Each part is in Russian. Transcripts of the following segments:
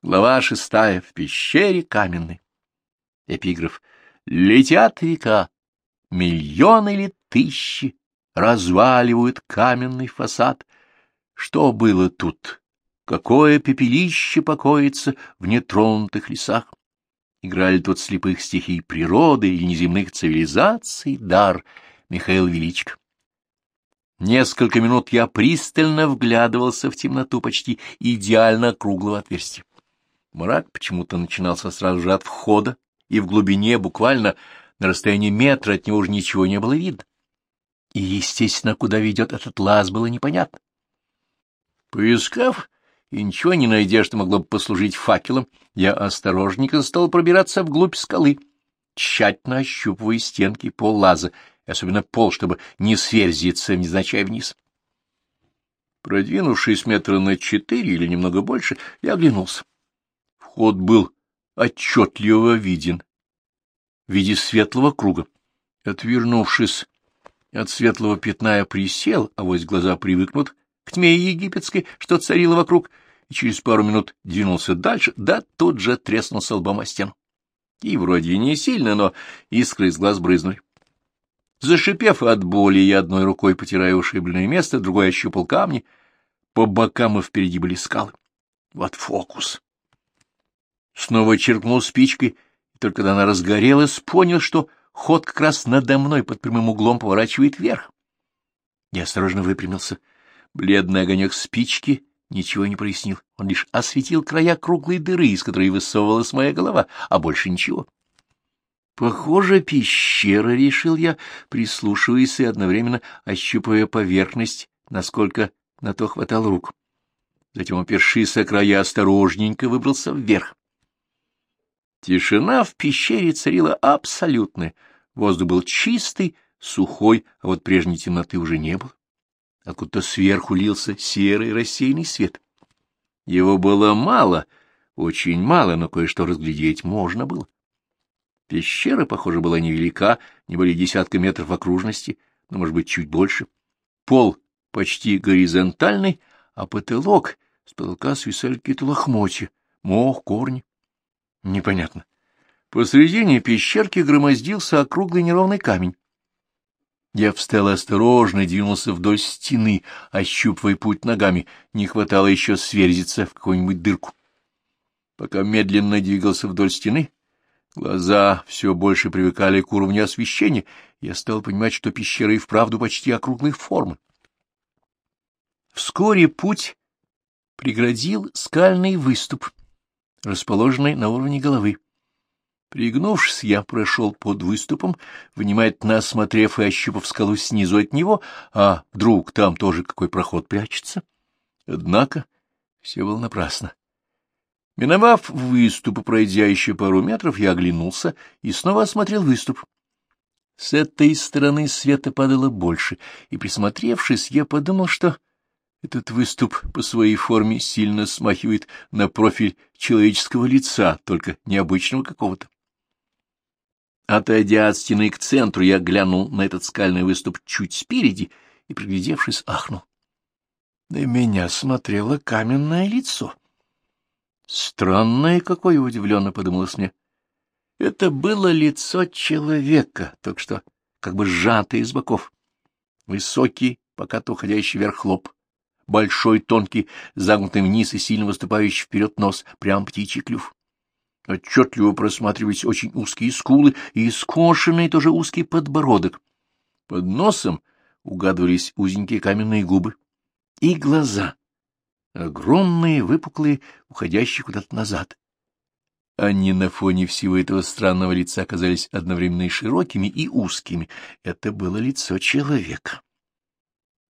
Глава шестая. В пещере каменной. Эпиграф. Летят века, миллионы или тысячи разваливают каменный фасад. Что было тут? Какое пепелище покоится в нетронутых лесах? Играли тут слепых стихий природы и неземных цивилизаций дар Михаил Величко. Несколько минут я пристально вглядывался в темноту почти идеально круглого отверстия. Мрак почему-то начинался сразу же от входа, и в глубине, буквально на расстоянии метра от него уже ничего не было видно. И, естественно, куда ведет этот лаз, было непонятно. Поискав и ничего не найдя, что могло бы послужить факелом, я осторожненько стал пробираться вглубь скалы, тщательно ощупывая стенки пол лаза, особенно пол, чтобы не сверзиться невзначай вниз. Продвинувшись метра на четыре или немного больше, я оглянулся. Вход был отчетливо виден в виде светлого круга. Отвернувшись от светлого пятна, я присел, а вось глаза привыкнут к тьме египетской, что царила вокруг, и через пару минут двинулся дальше, да тут же треснулся лбом о стену. И вроде не сильно, но искры из глаз брызнули. Зашипев от боли, я одной рукой потирая ушибленное место, другой ощупал камни. По бокам и впереди были скалы. Вот фокус. Снова черкнул спичкой, и только когда она разгорелась, понял, что ход как раз надо мной под прямым углом поворачивает вверх. Я осторожно выпрямился. Бледный огонек спички ничего не прояснил. Он лишь осветил края круглой дыры, из которой высовывалась моя голова, а больше ничего. Похоже, пещера, — решил я, прислушиваясь и одновременно ощупывая поверхность, насколько на то хватал рук. Затем, опершись о края, осторожненько выбрался вверх. Тишина в пещере царила абсолютная. Воздух был чистый, сухой, а вот прежней темноты уже не было. Откуда-то сверху лился серый рассеянный свет. Его было мало, очень мало, но кое-что разглядеть можно было. Пещера, похоже, была невелика, не более десятка метров в окружности, но, может быть, чуть больше. Пол почти горизонтальный, а потолок с потолка свисали какие-то лохмотья, мох, корни. Непонятно. Посредине пещерки громоздился округлый неровный камень. Я встал осторожно, двинулся вдоль стены, ощупывая путь ногами. Не хватало еще сверзиться в какую-нибудь дырку. Пока медленно двигался вдоль стены, Глаза все больше привыкали к уровню освещения, я стал понимать, что пещера и вправду почти округлой формы. Вскоре путь преградил скальный выступ, расположенный на уровне головы. Пригнувшись, я прошел под выступом, внимательно осмотрев и ощупав скалу снизу от него, а вдруг там тоже какой проход прячется. Однако все было напрасно. Миновав выступ, пройдя еще пару метров, я оглянулся и снова осмотрел выступ. С этой стороны света падало больше, и, присмотревшись, я подумал, что этот выступ по своей форме сильно смахивает на профиль человеческого лица, только необычного какого-то. Отойдя от стены к центру, я глянул на этот скальный выступ чуть спереди и, приглядевшись, ахнул. На меня смотрело каменное лицо. Странное какое, удивленно подумалось мне. Это было лицо человека, только что как бы сжатое из боков. Высокий, пока-то уходящий вверх лоб, большой, тонкий, загнутый вниз и сильно выступающий вперед нос, прям птичий клюв. Отчетливо просматривались очень узкие скулы и скошенный тоже узкий подбородок. Под носом угадывались узенькие каменные губы и глаза, огромные, выпуклые, уходящие куда-то назад. Они на фоне всего этого странного лица оказались одновременно и широкими, и узкими. Это было лицо человека.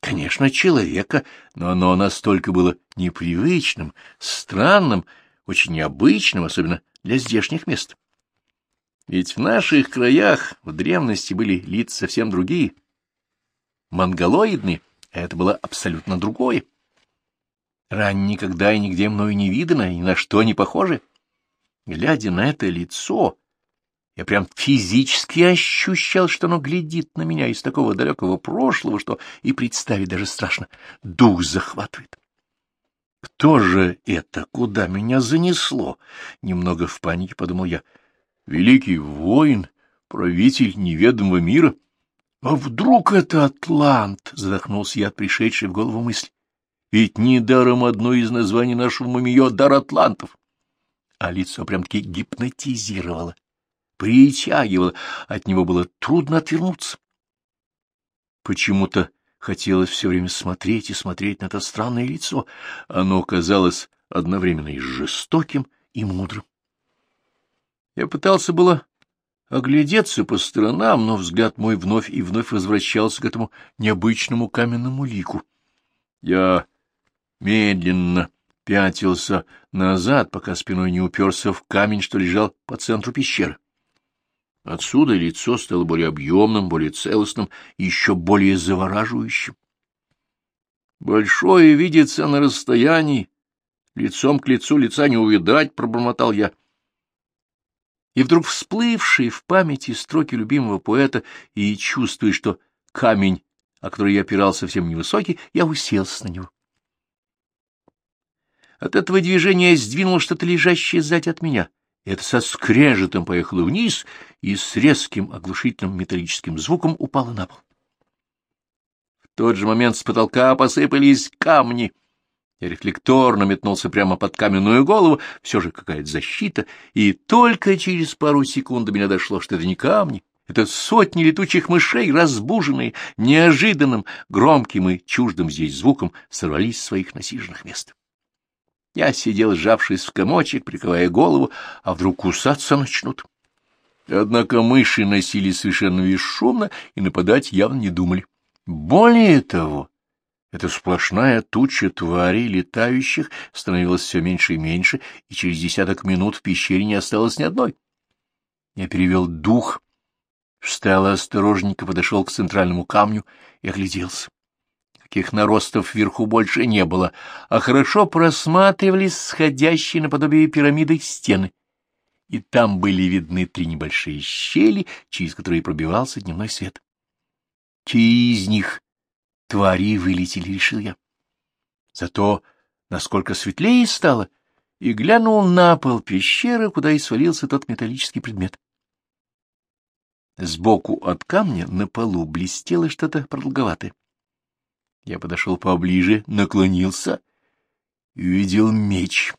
Конечно, человека, но оно настолько было непривычным, странным, очень необычным, особенно для здешних мест. Ведь в наших краях в древности были лица совсем другие, монголоидные, а это было абсолютно другое. Рань никогда и нигде мною не видано, и ни на что не похоже. Глядя на это лицо, я прям физически ощущал, что оно глядит на меня из такого далекого прошлого, что и представить даже страшно. Дух захватывает. Кто же это? Куда меня занесло? Немного в панике подумал я. Великий воин, правитель неведомого мира. А вдруг это Атлант? Задохнулся я от пришедшей в голову мысли. Ведь недаром одно из названий нашего мумиё — дар атлантов. А лицо прям-таки гипнотизировало, притягивало, от него было трудно отвернуться. Почему-то хотелось все время смотреть и смотреть на это странное лицо. Оно казалось одновременно и жестоким, и мудрым. Я пытался было оглядеться по сторонам, но взгляд мой вновь и вновь возвращался к этому необычному каменному лику. Я медленно пятился назад, пока спиной не уперся в камень, что лежал по центру пещеры. Отсюда лицо стало более объемным, более целостным и еще более завораживающим. Большое видится на расстоянии, лицом к лицу лица не увидать, — пробормотал я. И вдруг всплывшие в памяти строки любимого поэта и чувствуя, что камень, о который я опирал, совсем невысокий, я уселся на него. От этого движения сдвинул что-то лежащее сзади от меня. Это со скрежетом поехало вниз и с резким оглушительным металлическим звуком упало на пол. В тот же момент с потолка посыпались камни. Я рефлекторно метнулся прямо под каменную голову, все же какая-то защита, и только через пару секунд до меня дошло, что это не камни, это сотни летучих мышей, разбуженные неожиданным, громким и чуждым здесь звуком, сорвались с своих насиженных мест. Я сидел, сжавшись в комочек, приковая голову, а вдруг кусаться начнут. Однако мыши носились совершенно бесшумно и нападать явно не думали. Более того, эта сплошная туча тварей, летающих, становилась все меньше и меньше, и через десяток минут в пещере не осталось ни одной. Я перевел дух, встал осторожненько, подошел к центральному камню и огляделся. Каких наростов вверху больше не было, а хорошо просматривались сходящие наподобие пирамиды стены. И там были видны три небольшие щели, через которые пробивался дневной свет. Через них твари вылетели, решил я. Зато насколько светлее стало, и глянул на пол пещеры, куда и свалился тот металлический предмет. Сбоку от камня на полу блестело что-то продолговатое. Я подошел поближе, наклонился и увидел меч.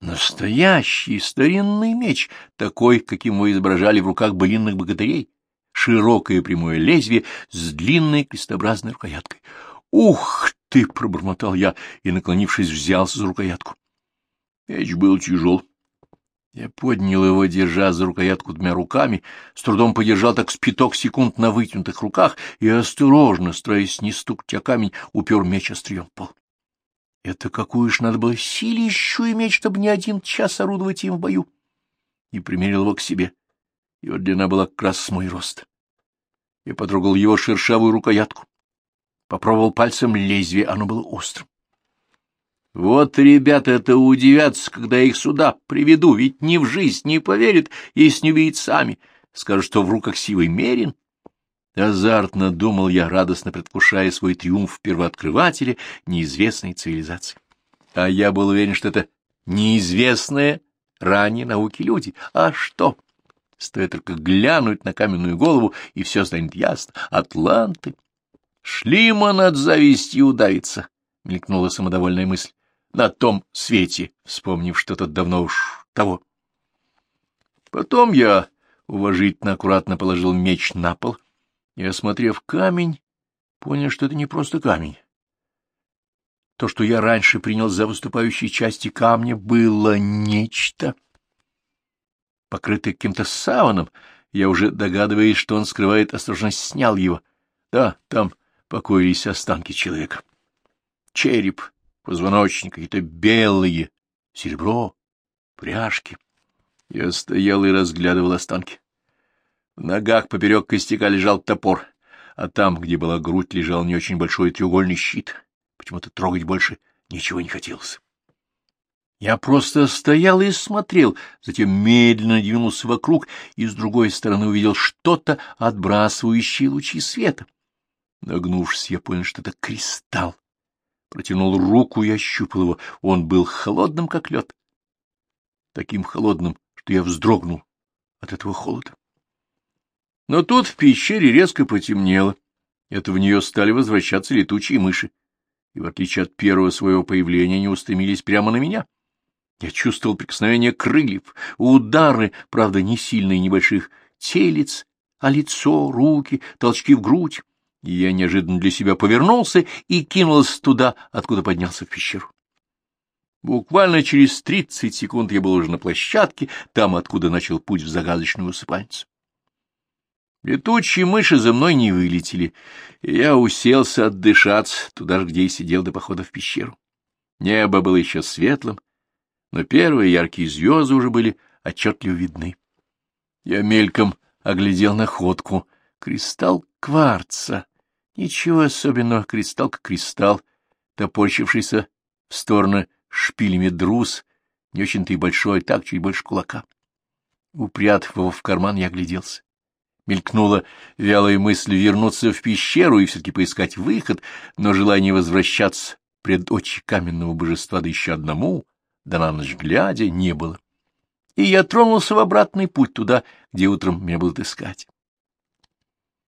Настоящий старинный меч, такой, каким его изображали в руках былинных богатырей. Широкое прямое лезвие с длинной крестообразной рукояткой. «Ух ты!» — пробормотал я и, наклонившись, взялся за рукоятку. Меч был тяжел. Я поднял его, держа за рукоятку двумя руками, с трудом подержал так с пяток секунд на вытянутых руках и осторожно, стараясь не стукнуть о камень, упер меч острием в пол. Это какую ж надо было силищу иметь, чтобы не один час орудовать им в бою. И примерил его к себе. Его длина была как раз с мой рост. Я потрогал его шершавую рукоятку. Попробовал пальцем лезвие, оно было острым. Вот ребята-то удивятся, когда их сюда приведу, ведь ни в жизнь не поверят, если не увидят сами. Скажут, что в руках сивый мерин. Азартно думал я, радостно предвкушая свой триумф первооткрывателя неизвестной цивилизации. А я был уверен, что это неизвестные ранее науки люди. А что? Стоит только глянуть на каменную голову, и все станет ясно. Атланты. Шлиман от зависти удавится, — мелькнула самодовольная мысль на том свете, вспомнив что-то давно уж того. Потом я уважительно аккуратно положил меч на пол и, осмотрев камень, понял, что это не просто камень. То, что я раньше принял за выступающие части камня, было нечто. Покрытое каким-то саваном, я уже догадываясь, что он скрывает, осторожно снял его. Да, там покоились останки человека. Череп, позвоночник, какие-то белые, серебро, пряжки. Я стоял и разглядывал останки. В ногах поперек костяка лежал топор, а там, где была грудь, лежал не очень большой треугольный щит. Почему-то трогать больше ничего не хотелось. Я просто стоял и смотрел, затем медленно двинулся вокруг и с другой стороны увидел что-то, отбрасывающее лучи света. Нагнувшись, я понял, что это кристалл Протянул руку и ощупал его. Он был холодным, как лед. Таким холодным, что я вздрогнул от этого холода. Но тут в пещере резко потемнело. Это в нее стали возвращаться летучие мыши, и, в отличие от первого своего появления, они устремились прямо на меня. Я чувствовал прикосновение крыльев, удары, правда, не сильные, небольших, телец, а лицо, руки, толчки в грудь. Я неожиданно для себя повернулся и кинулся туда, откуда поднялся в пещеру. Буквально через тридцать секунд я был уже на площадке, там, откуда начал путь в загадочную усыпальницу. Летучие мыши за мной не вылетели, я уселся отдышаться туда же, где и сидел до похода в пещеру. Небо было еще светлым, но первые яркие звезды уже были отчетливо видны. Я мельком оглядел находку. Кристалл кварца. Ничего особенного, кристалл как кристалл, топорщившийся в стороны шпилями друз, не очень-то и большой, так чуть больше кулака. Упрятав его в карман, я огляделся. Мелькнула вялая мысль вернуться в пещеру и все-таки поискать выход, но желание возвращаться пред очи каменного божества да еще одному, да на ночь глядя, не было. И я тронулся в обратный путь туда, где утром меня будут искать.